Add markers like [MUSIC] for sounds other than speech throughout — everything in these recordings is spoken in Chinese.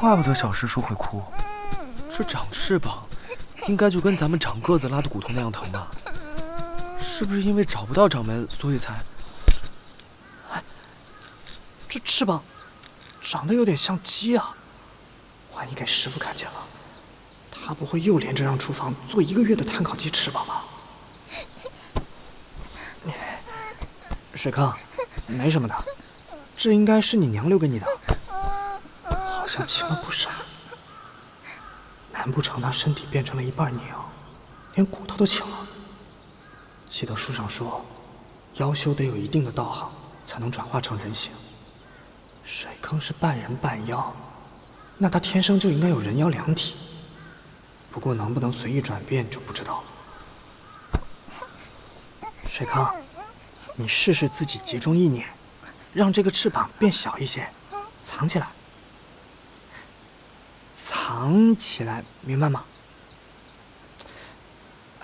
怪不得小师叔会哭，这长翅膀，应该就跟咱们长个子拉的骨头那样疼吧？是不是因为找不到掌门，所以才……哎，这翅膀长得有点像鸡啊！万一给师傅看见了，他不会又连着让厨房做一个月的碳烤鸡翅膀吧？水坑，没什么的，这应该是你娘留给你的，像轻了不少。难不成他身体变成了一半鸟，连骨头都轻了？记得书上说，妖修得有一定的道行，才能转化成人形。水坑是半人半妖，那他天生就应该有人妖两体。不过能不能随意转变就不知道了。水坑。你试试自己集中意念，让这个翅膀变小一些，藏起来，藏起来，明白吗？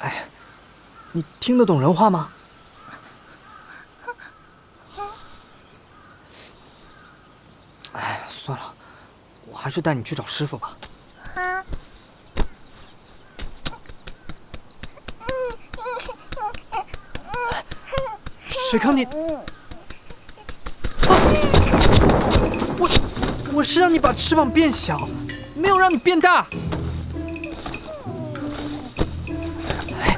哎，你听得懂人话吗？哎，算了，我还是带你去找师傅吧。水坑，你，我我是让你把翅膀变小，没有让你变大。哎，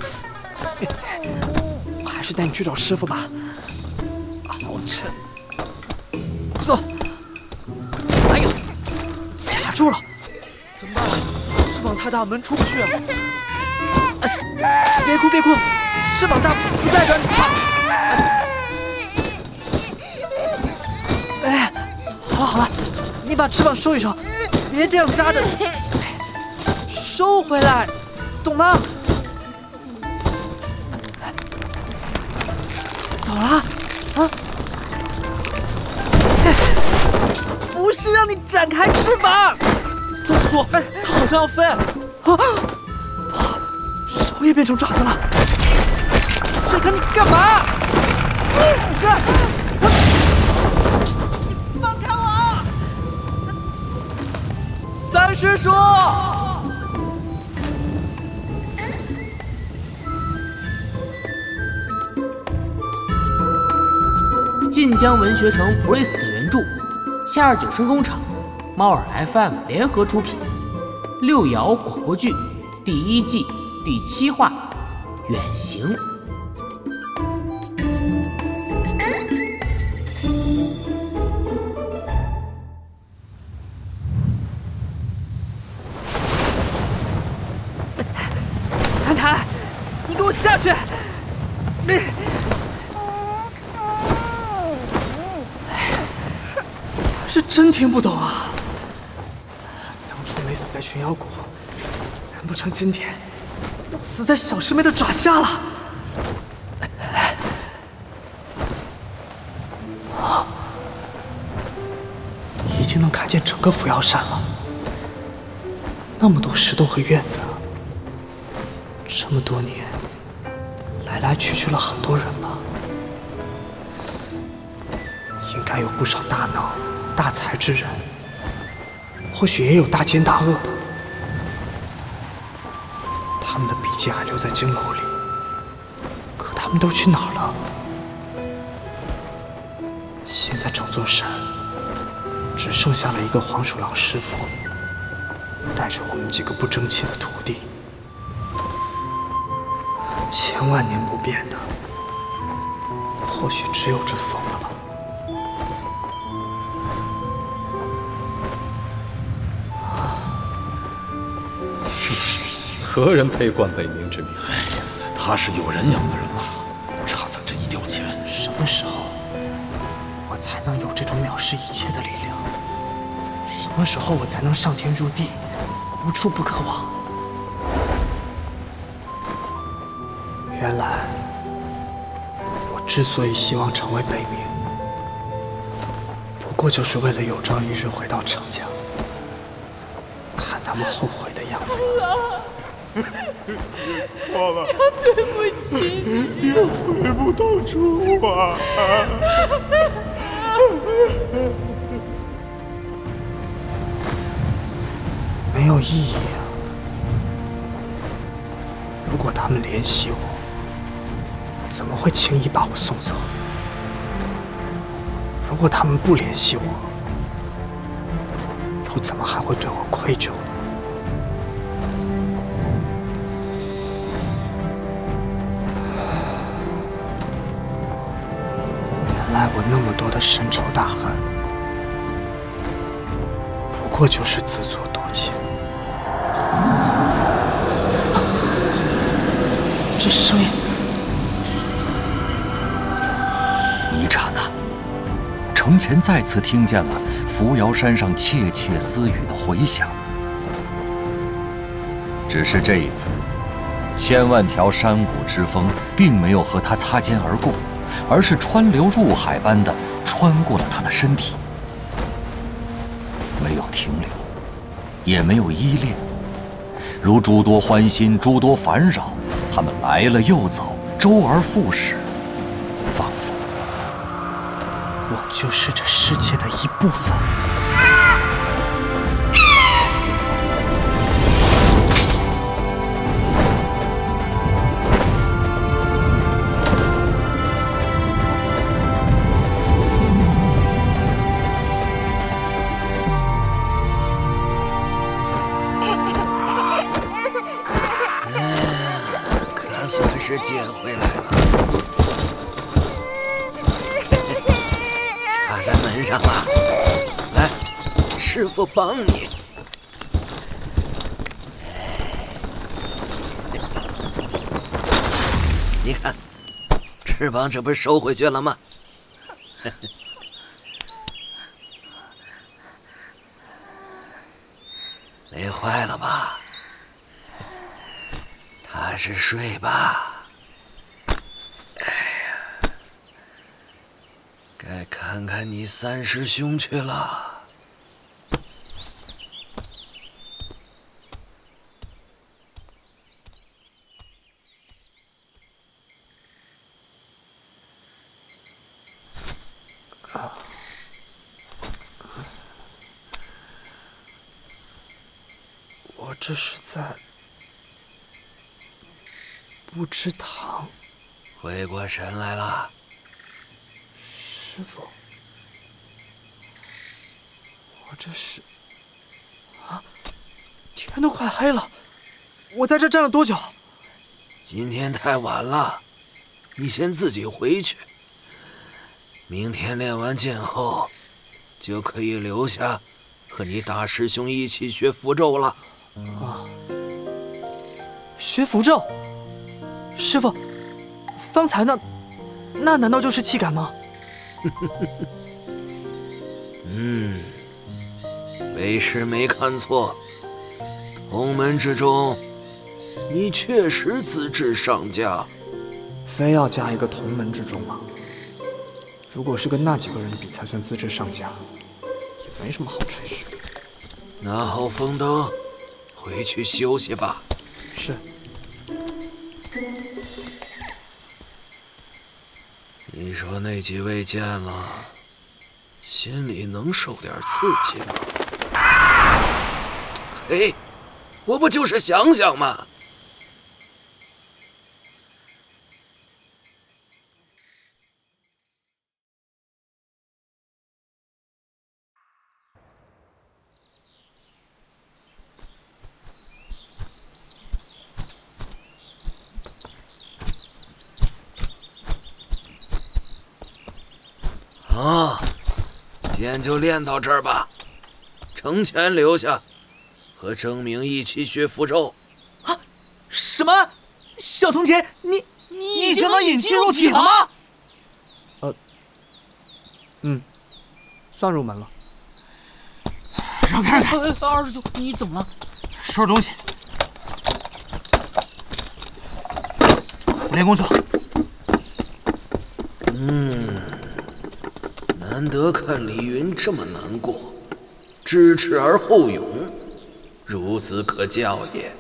我还是带你去找师傅吧。好沉，走。哎呀，卡住了，怎么办？翅膀太大，门出不去。别哭别哭，翅膀大不代表你怕。把翅膀收一收，别这样扎着，收回来，懂吗？懂了，啊？不是让你展开翅膀，松鼠叔，哎，它好像要飞，啊，手也变成爪子了，帅哥，你干嘛？师叔，晋江文学城 Priest 原著，七二九声工厂，猫耳 FM 联合出品，六爻广播剧第一季第七话，远行。听不懂啊！当初没死在群妖谷，难不成今天要死在小师妹的爪下了？啊！已经能看见整个伏妖山了，那么多石洞和院子，这么多年。来来去去了很多人吧，应该有不少大脑、大才之人，或许也有大奸大恶的。他们的笔记还留在经楼里，可他们都去哪儿了？现在整座山只剩下了一个黄鼠狼师傅，带着我们几个不争气的徒弟。千万年不变的，或许只有这风了吧。何人配冠北冥之名？哎呀，他是有人养的人啊，差咱这一吊钱。什么时候我才能有这种藐视一切的力量？什么时候我才能上天入地，无处不可往？原来，我之所以希望成为北冥，不过就是为了有朝一日回到程家，看他们后悔的样子。错了，对不起，爹回不到初啊！有意义啊！如果他们联系我，怎么会轻易把我送走？如果他们不联系我，又怎么还会对我愧疚呢？多的深仇大恨，不过就是自作多情。这声音，一刹那，程前再次听见了扶摇山上窃窃私语的回响。只是这一次，千万条山谷之风并没有和他擦肩而过，而是川流入海般的穿过了他的身体，没有停留，也没有依恋，如诸多欢心，诸多烦扰。他们来了又走，周而复始，仿佛我就是这世界的一部分。我帮你。你看，翅膀这不是收回去了吗？[LAUGHS] 累坏了吧？踏实睡吧。哎呀，该看看你三师兄去了。这是在不知堂，回过神来了，师傅，我这是啊，天都快黑了，我在这站了多久？今天太晚了，你先自己回去。明天练完剑后，就可以留下，和你大师兄一起学符咒了。学符咒，师傅，方才那那难道就是气感吗？[LAUGHS] 嗯，为师没看错，同门之中，你确实资质上佳。非要加一个同门之中吗？如果是跟那几个人比才算资质上佳，也没什么好吹嘘。拿好风灯，回去休息吧。是，你说那几位见了，心里能受点刺激吗？嘿，我不就是想想吗？啊，练就练到这儿吧。程潜留下，和郑明一起学符咒。啊什么？小铜钱，你你已经能引气入体了吗？呃嗯，算入门了。让开让开！二师兄，你怎么了？收拾东西。练功去了。难得看李云这么难过，知耻而后勇，孺子可教也。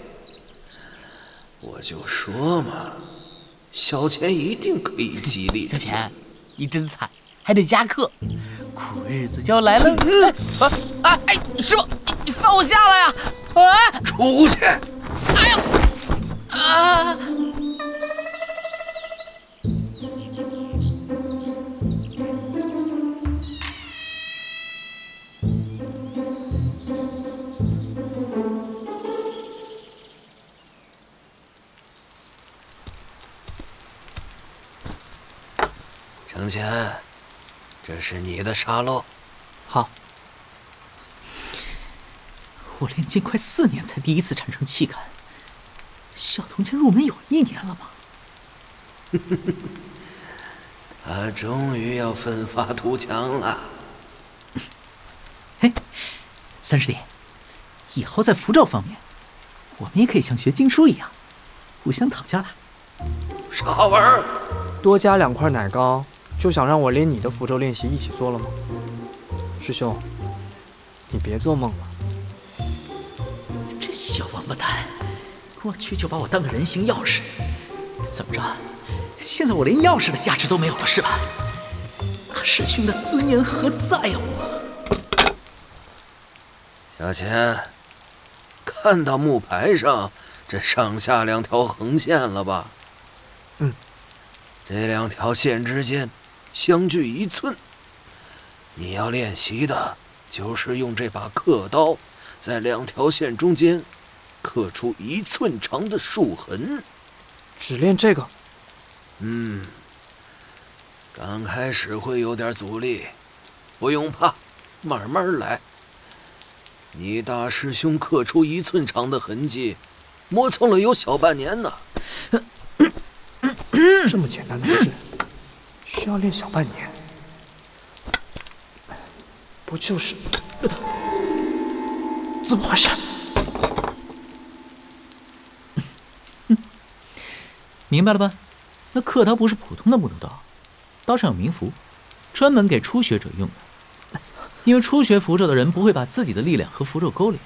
我就说嘛，小钱一定可以激励小钱，你真惨，还得加课，苦日子就要来了。啊啊！哎，师傅，你放我下来呀！啊出去！哎呦！啊！程前，这是你的沙漏。好。我练剑快四年才第一次产生气感，小童剑入门有一年了吗？[LAUGHS] 他终于要奋发图强了。嘿，三师弟，以后在符咒方面，我们也可以像学经书一样，互相讨教了。啥玩意多加两块奶糕，就想让我连你的符咒练习一起做了吗？师兄，你别做梦了。这小王八蛋，过去就把我当个人形钥匙，怎么着？现在我连钥匙的价值都没有了是吧？大师兄的尊严何在呀？我小钱，看到木牌上这上下两条横线了吧？嗯，这两条线之间相距一寸。你要练习的就是用这把刻刀。在两条线中间刻出一寸长的竖痕，只练这个。嗯，刚开始会有点阻力，不用怕，慢慢来。你大师兄刻出一寸长的痕迹，磨蹭了有小半年呢。[COUGHS] 这么简单的事，需要练小半年？不就是？怎么回事？明白了吧？那刻刀不是普通的木头刀，刀上有冥符，专门给初学者用的。因为初学符咒的人不会把自己的力量和符咒勾连，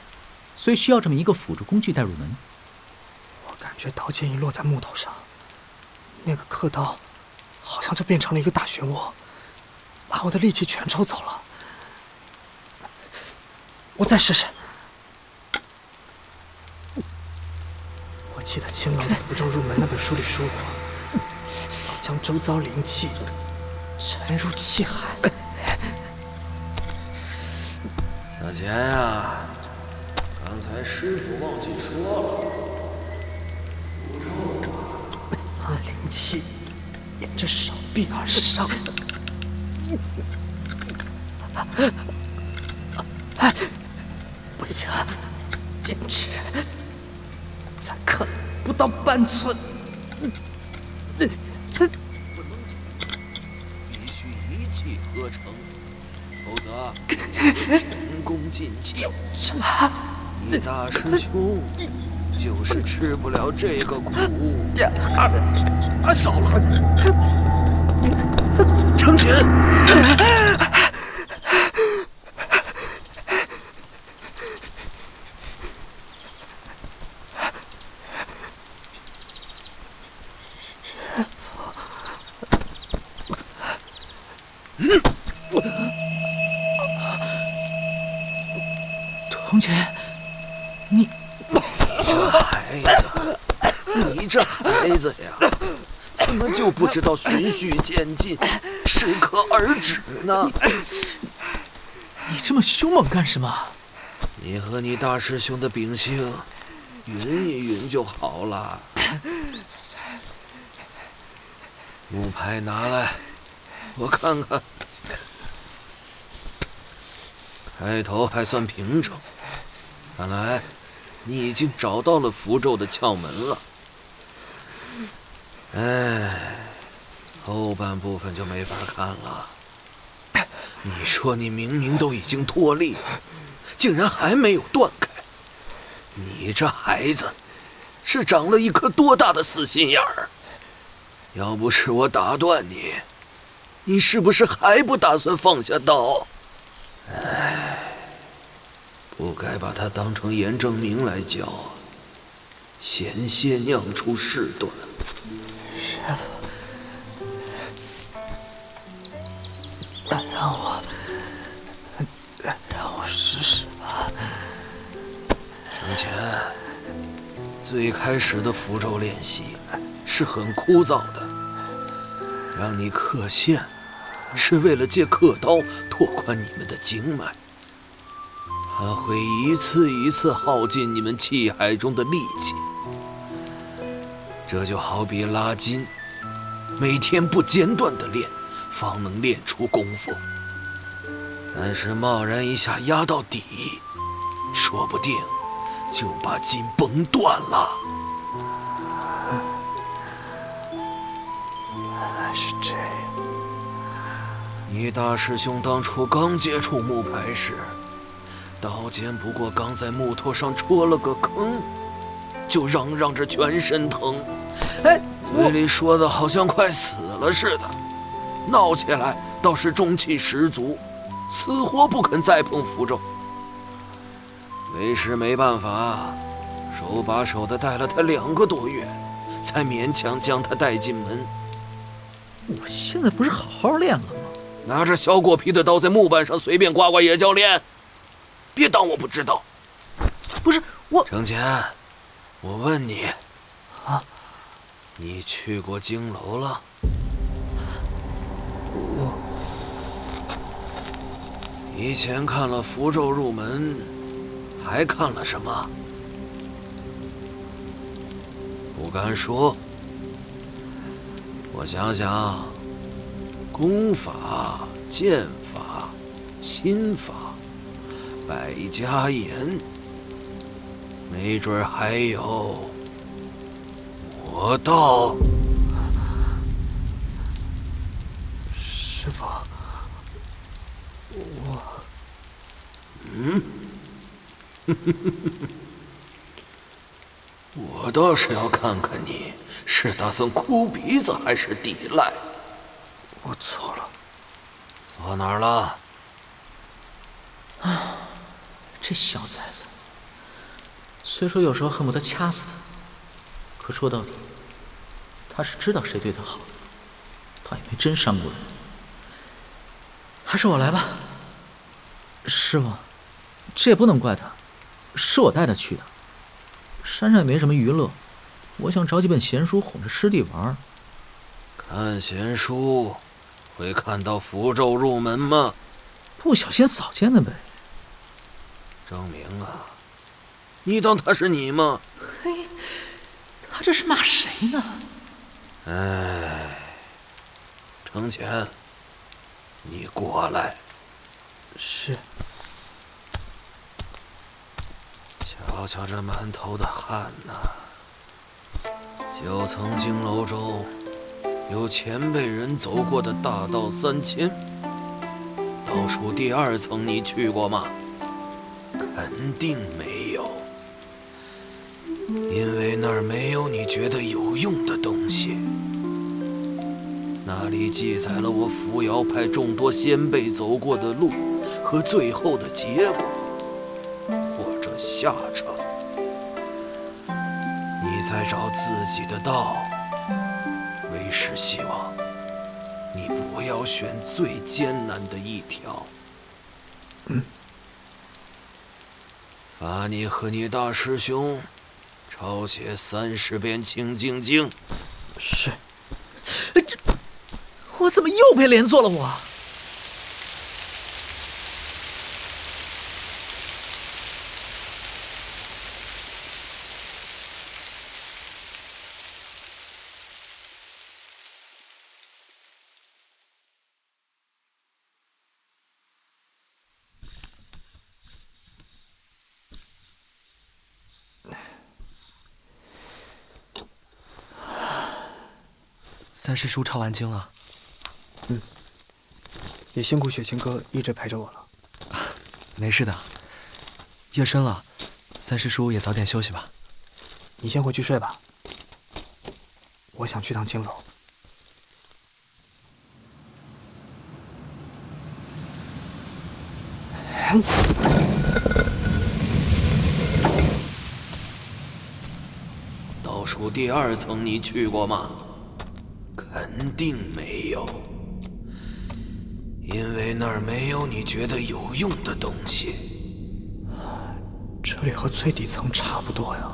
所以需要这么一个辅助工具带入门。我感觉刀剑一落在木头上，那个刻刀好像就变成了一个大漩涡，把我的力气全抽走了。我再试试。我记得青狼的符咒入门那本书里说过，将周遭灵气沉入气海。小钱呀，刚才师傅忘记说了，把灵气沿着手臂而上。不行，坚持。不到半寸，必须一气呵成，否则 [LAUGHS] 前功尽弃。你大师兄就是吃不了这个苦。啊，糟了，成群。童前，你这孩子呀，怎么就不知道循序渐进，适可而止呢？你这么凶猛干什么？你和你大师兄的秉性匀一匀就好了。木牌拿来，我看看。开头还算平整，看来你已经找到了符咒的窍门了。哎，后半部分就没法看了。[COUGHS] 你说你明明都已经脱力了，竟然还没有断开，你这孩子是长了一颗多大的死心眼儿？要不是我打断你，你是不是还不打算放下刀？唉，不该把他当成严正明来教，险些酿出事端。师傅，让我，让我试试吧。程前，最开始的符咒练习是很枯燥的，让你刻线，是为了借刻刀拓宽你们的经脉。它会一次一次耗尽你们气海中的力气，这就好比拉筋，每天不间断的练，方能练出功夫。但是贸然一下压到底，说不定就把筋崩断了。原来是这样。你大师兄当初刚接触木牌时，刀尖不过刚在木头上戳了个坑，就嚷嚷着全身疼，哎，嘴里说的好像快死了似的，闹起来倒是中气十足。死活不肯再碰符咒，为师没办法，手把手的带了他两个多月，才勉强将他带进门。我现在不是好好练了吗？拿着削过皮的刀在木板上随便刮刮也叫练？别当我不知道。不是我，程前，我问你，啊，你去过京楼了？以前看了符咒入门，还看了什么？不敢说。我想想，功法、剑法、心法、百家言，没准还有魔道。师傅。我，嗯，我倒是要看看你是打算哭鼻子还是抵赖。我错了，错哪儿了？啊，这小崽子，虽说有时候恨不得掐死他，可说到底，他是知道谁对他好，他也没真伤过人。还是我来吧，师傅，这也不能怪他，是我带他去的。山上也没什么娱乐，我想找几本闲书哄着师弟玩。看闲书，会看到符咒入门吗？不小心扫见的呗。张明啊，你当他是你吗？嘿，他这是骂谁呢？哎，程前。你过来。是。瞧瞧这满头的汗呐！九层经楼中有前辈人走过的大道三千，倒数第二层你去过吗？肯定没有，因为那儿没有你觉得有用的东西。那里记载了我扶摇派众多先辈走过的路和最后的结果，或者下场。你在找自己的道，为师希望你不要选最艰难的一条。嗯。罚你和你大师兄抄写三十遍清静经。是。这。我怎么又被连坐了？我。三师叔抄完经了。嗯，也辛苦雪清哥一直陪着我了。[LAUGHS] 没事的，夜深了，三师叔也早点休息吧。你先回去睡吧，我想去趟青楼。倒数第二层你去过吗？肯定没有。因为那儿没有你觉得有用的东西。这里和最底层差不多呀。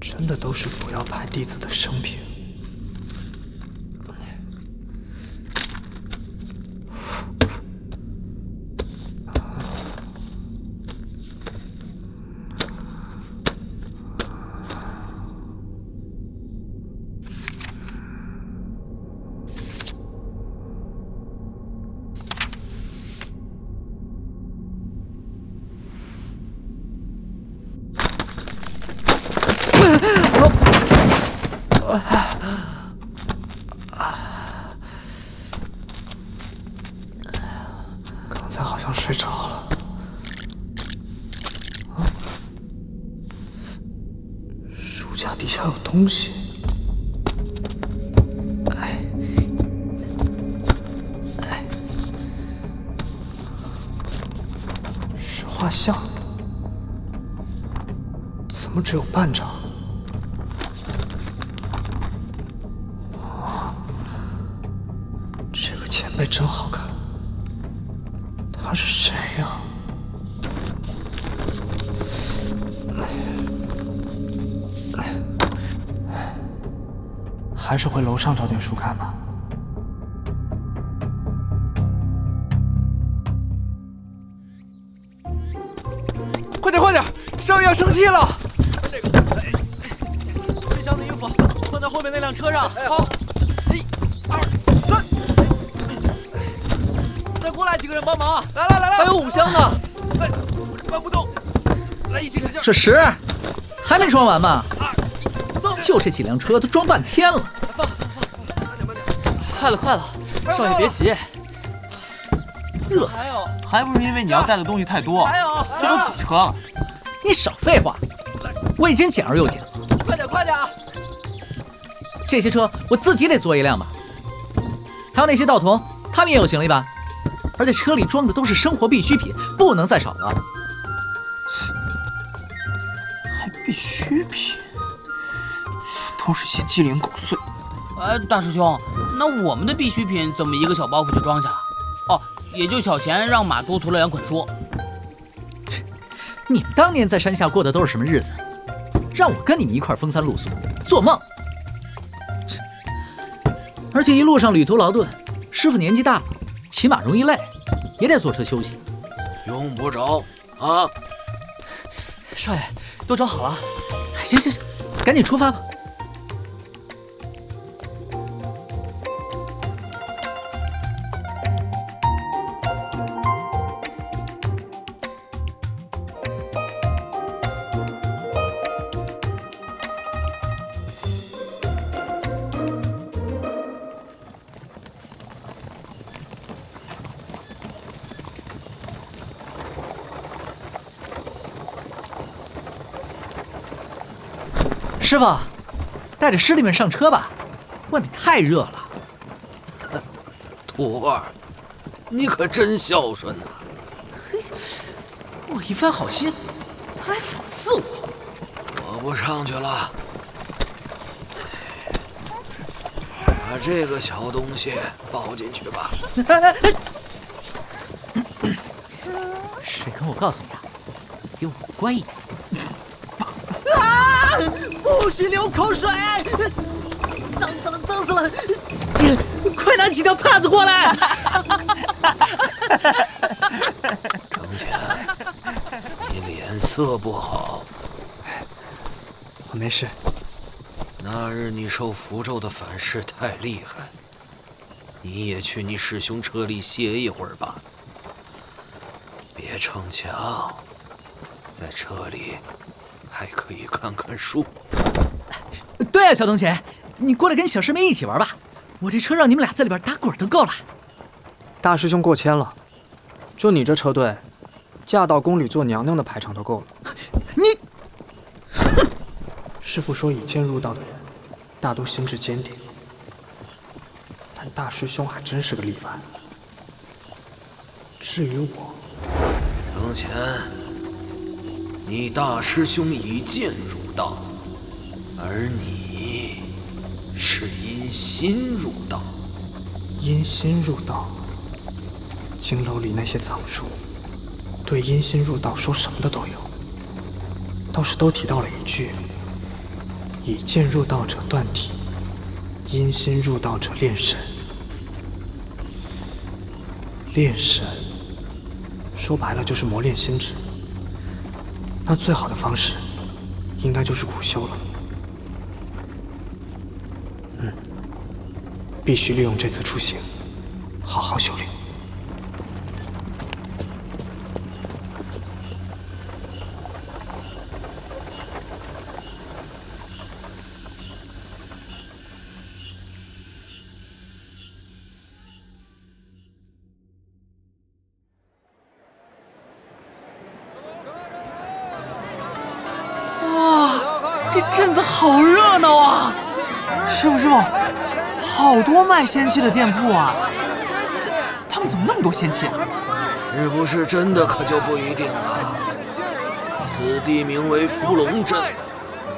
真的都是不要派弟子的生平。刚才好像睡着了。啊，书架底下有东西。哎，哎，是画像，怎么只有半张？这个前辈真好看，他是谁？还是回楼上找点书看吧。快点快点，少爷要生气了！这箱子衣服放在后面那辆车上。好，一、二、三，再过来几个人帮忙。来来来来，还有五箱呢。哎，搬不动，来一起使劲。这十还没装完吗？就这几辆车都装半天了。快了快了，少爷别急。热死！还不是因为你要带的东西太多。还有，这都几车了？你少废话，我已经减而又减。快点快点！这些车我自己得坐一辆吧。还有那些道童，他们也有行李吧？而且车里装的都是生活必需品，不能再少了。还必需品，都是些鸡零狗碎。哎，大师兄，那我们的必需品怎么一个小包袱就装下了？哦，也就小钱让马多驮了两捆书。切你们当年在山下过的都是什么日子？让我跟你们一块风餐露宿，做梦！切而且一路上旅途劳顿，师傅年纪大了，骑马容易累，也得坐车休息。用不着啊。少爷，都装好了。行行行，赶紧出发吧。师傅，带着师弟们上车吧，外面太热了。[LAUGHS] 徒儿，你可真孝顺呐、我一番好心，他还讽刺我。我不上去了，把这个小东西抱进去吧。[LAUGHS] 水跟我告诉你啊，给我乖一点。啊！不许流口水！脏死了，脏死了！快拿几条帕子过来！程前，你脸色不好。我没事。那日你受符咒的反噬太厉害，你也去你师兄车里歇一会儿吧。别逞强，在车里还可以看看书。对啊，小东姐，你过来跟小师妹一起玩吧。我这车让你们俩在里边打滚都够了。大师兄过谦了，就你这车队，嫁到宫里做娘娘的排场都够了。你，师傅说，以剑入道的人，大都心智坚定，但大师兄还真是个例外。至于我，程前，你大师兄以剑入道，而你心入道。阴心入道，经楼里那些藏书，对阴心入道说什么的都有，倒是都提到了一句：以剑入道者断体，阴心入道者炼神。炼神，说白了就是磨练心智。那最好的方式，应该就是苦修了。必须利用这次出行，好好修炼。哇，这镇子好热闹啊！师傅，师傅，好多卖仙器的店铺啊！这他们怎么那么多仙器啊？是不是真的可就不一定了。此地名为伏龙镇，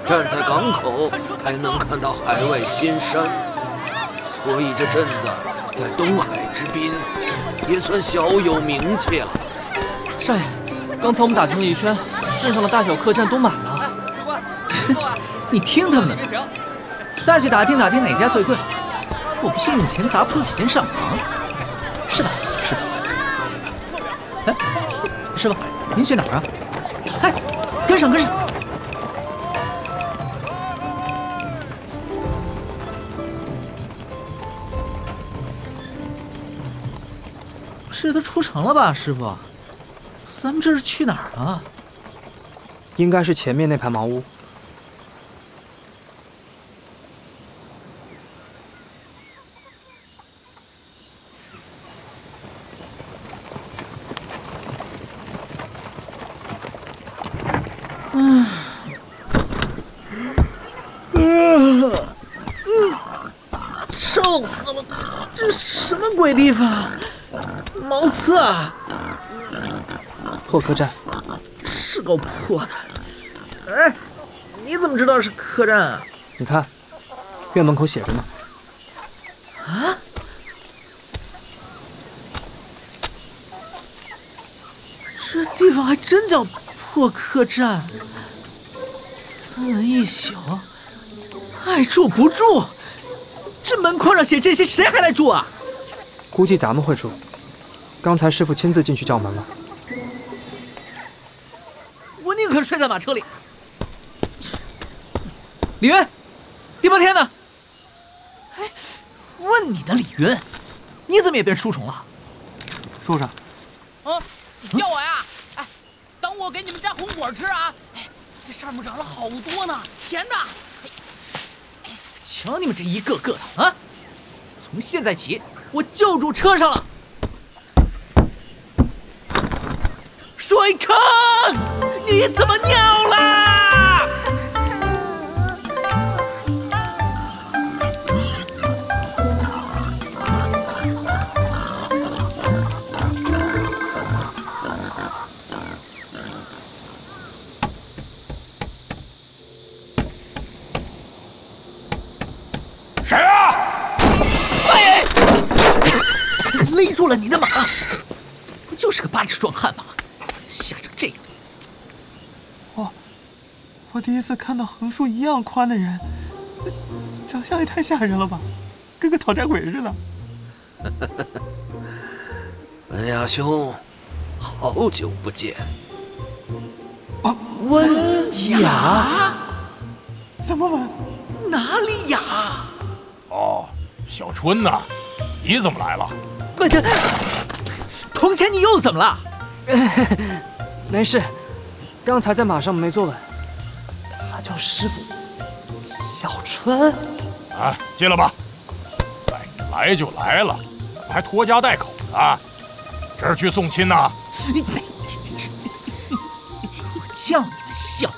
站在港口还能看到海外仙山，所以这镇子在东海之滨也算小有名气了。少爷，刚才我们打听了一圈，镇上的大小客栈都满了。切，[LAUGHS] 你听他们的，再去打听打听哪家最贵，我不信用钱砸不出几间上房，是吧，师傅？哎，师傅，您去哪儿啊？哎，跟上，跟上！这都出城了吧，师傅？咱们这是去哪儿啊？应该是前面那排茅屋。嗯，嗯，臭死了！这什么鬼地方？茅厕啊！破客栈，是够破的。哎，你怎么知道是客栈啊？你看，院门口写着呢。啊？这地方还真叫破客栈。三人一宿，爱住不住。这门框上写这些，谁还来住啊？估计咱们会住。刚才师傅亲自进去叫门了。我宁可睡在马车里。李云，第八天呢？哎，问你呢，李云，你怎么也变书虫了？树上。啊，叫我呀？哎，等我给你们摘红果吃啊！这上面长了好多呢，甜的。瞧你们这一个个的啊！从现在起，我就住车上了。水坑，你怎么尿了？了你的马，不就是个八尺壮汉吗？吓成这样！我我第一次看到横竖一样宽的人，长相也太吓人了吧，跟个讨债鬼似的。[LAUGHS] 文雅兄，好久不见。啊，温雅？怎么稳？哪里雅？哦，小春呐，你怎么来了？我这铜钱，你又怎么了？没事，刚才在马上没坐稳。他叫师傅，小春。啊，进来吧。哎，来就来了，怎么还拖家带口的？这是去送亲呐？我叫你们小。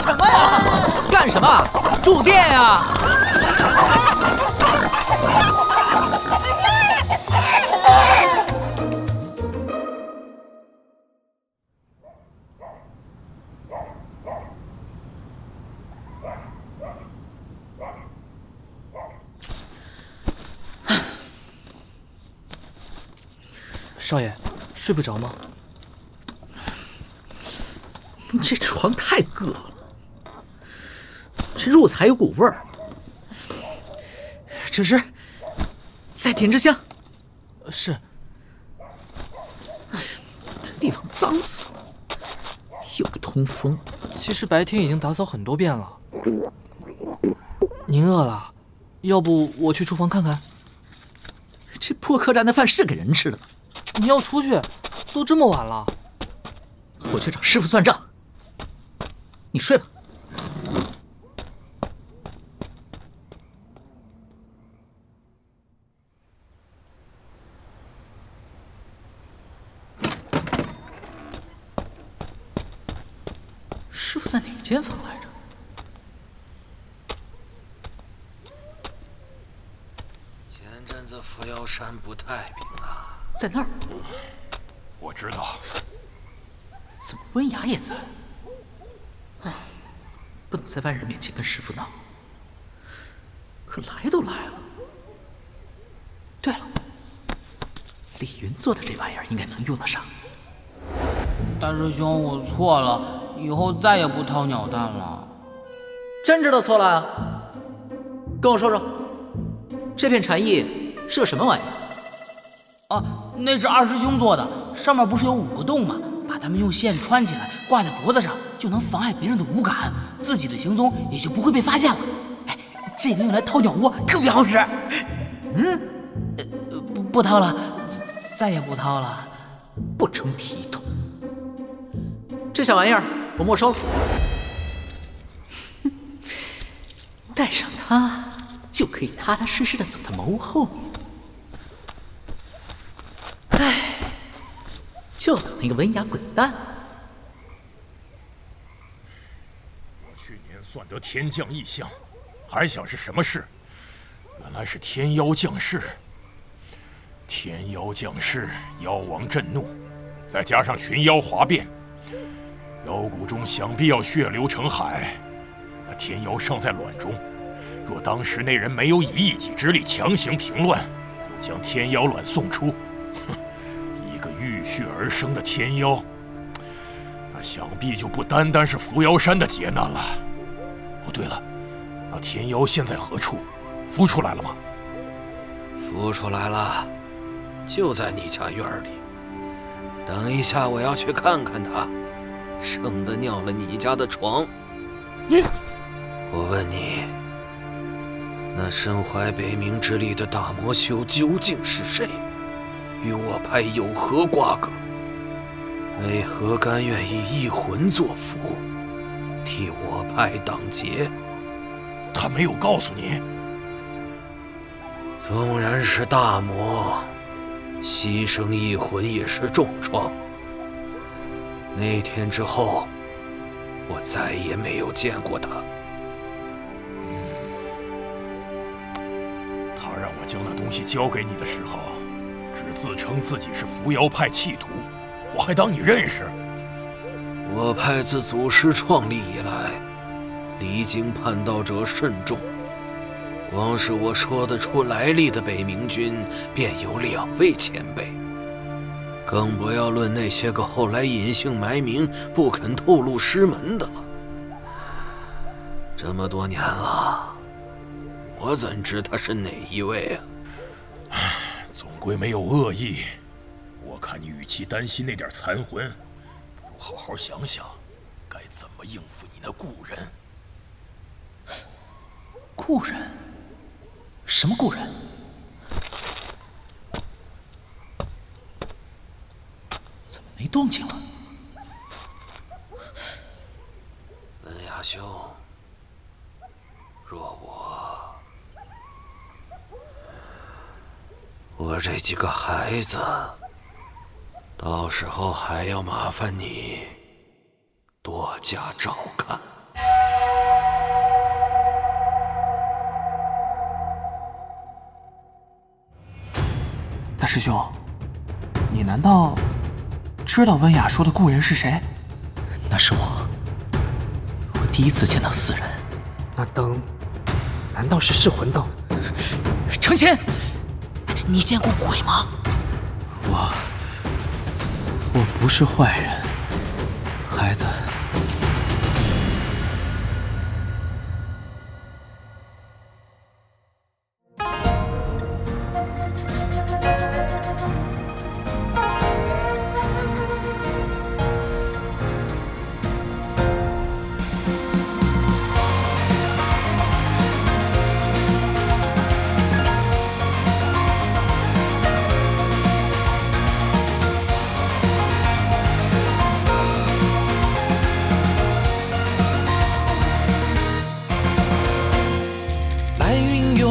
什么呀？干什么？住店呀！少爷，睡不着吗？这床太硌了。这褥子还有股味儿。只是再点支香。是。这地方脏死了，又不通风。其实白天已经打扫很多遍了。您饿了？要不我去厨房看看？这破客栈的饭是给人吃的吗？你要出去？都这么晚了。我去找师傅算账。你睡吧。师傅在哪间房来着？前阵子扶摇山不太平啊。在那儿。我知道。怎么温雅也在？啊，不能在外人面前跟师傅闹。可来都来了。对了，李云做的这玩意儿应该能用得上。大师兄，我错了，以后再也不掏鸟蛋了。真知道错了啊？跟我说说，这片蝉翼是个什么玩意儿？啊，那是二师兄做的，上面不是有五个洞吗？把它们用线穿起来，挂在脖子上，就能妨碍别人的五感，自己的行踪也就不会被发现了。哎，这个用来掏鸟窝特别好使。嗯，呃，不不掏了，再也不掏了。不成体统。这小玩意儿我没收了。[LAUGHS] 带上它，就可以踏踏实实的走到谋后面。唉。就等那个文雅滚蛋！我去年算得天降异象，还想是什么事？原来是天妖降世。天妖降世，妖王震怒，再加上群妖哗变，妖谷中想必要血流成海。那天妖尚在卵中，若当时那人没有以一己之力强行平乱，又将天妖卵送出。哼，[LAUGHS] 一个浴血而生的天妖，那想必就不单单是扶摇山的劫难了。哦，对了，那天妖现在何处？孵出来了吗？孵出来了，就在你家院里。等一下，我要去看看它，生的尿了你家的床。你，我问你，那身怀北冥之力的大魔修究竟是谁？与我派有何瓜葛？为何甘愿以一魂作符，替我派挡劫？他没有告诉你。纵然是大魔，牺牲一魂也是重创。那天之后，我再也没有见过他。嗯，他让我将那东西交给你的时候。只自称自己是扶摇派弃徒，我还当你认识。我派自祖师创立以来，离经叛道者甚众。光是我说得出来历的北冥君，便有两位前辈。更不要论那些个后来隐姓埋名、不肯透露师门的了。这么多年了，我怎知他是哪一位啊？[SIGHS] 总归没有恶意，我看你与其担心那点残魂，不如好好想想，该怎么应付你那故人。故人？什么故人？怎么没动静了？文雅兄，若我……我这几个孩子，到时候还要麻烦你多加照看。大师兄，你难道知道温雅说的故人是谁？那是我，我第一次见到死人。那灯，难道是噬魂灯？成仙。你见过鬼吗？我我不是坏人，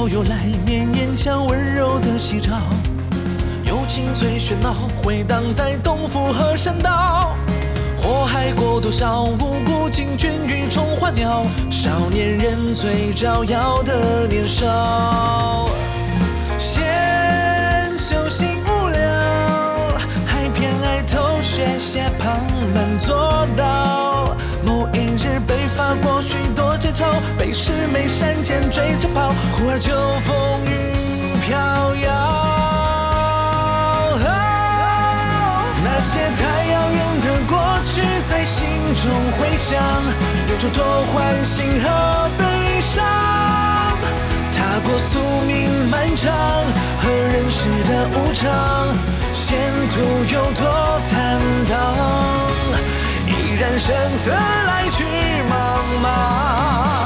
云悠悠来，绵延像温柔的夕照，友情最喧闹，回荡在东府和山道。祸害过多少无辜惊君与虫花鸟，少年人最招摇的年少。闲修行无聊，还偏爱偷学些旁门左道。某一日被罚过许节操，被师妹山间追着跑，忽而秋风雨飘摇。那些太遥远的过去在心中回响，有诸多欢欣和悲伤。踏过宿命漫长和人世的无常，前途有多坦荡？人生死来去茫茫。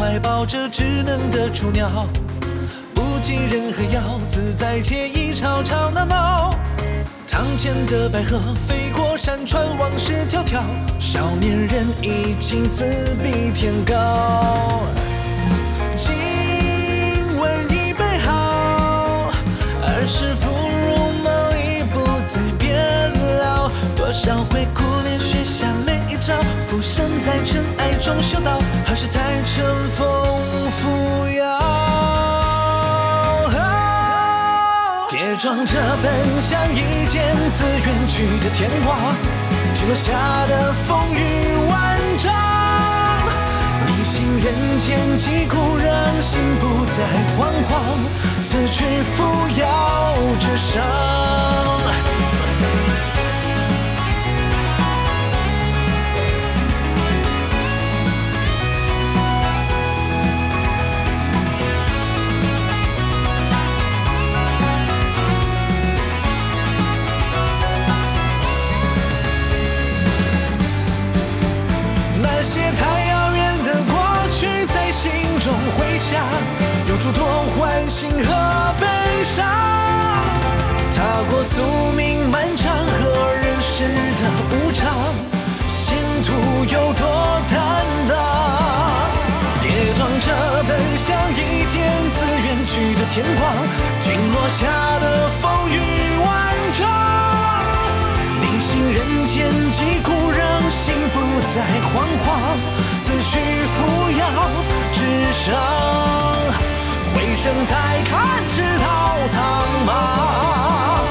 怀抱着稚嫩的雏鸟，不计任何妖，自在惬意，吵吵闹闹。堂前的白鹤飞过山川，往事迢迢，少年人已经自比天高。多少回苦练学下每一招，浮生在尘埃中修道，何时才乘风扶摇？跌撞着奔向一剑自远去的天光，听落下的风雨万丈。逆行人间疾苦，让心不再惶惶，此去扶摇直上。心和悲伤。踏过宿命漫长和人世的无常，前途有多坦荡？跌撞着奔向一剑自远去的天光，听落下的风雨万丈。逆行人间疾苦，让心不再惶惶，自去扶摇直上。回身再看只道苍茫。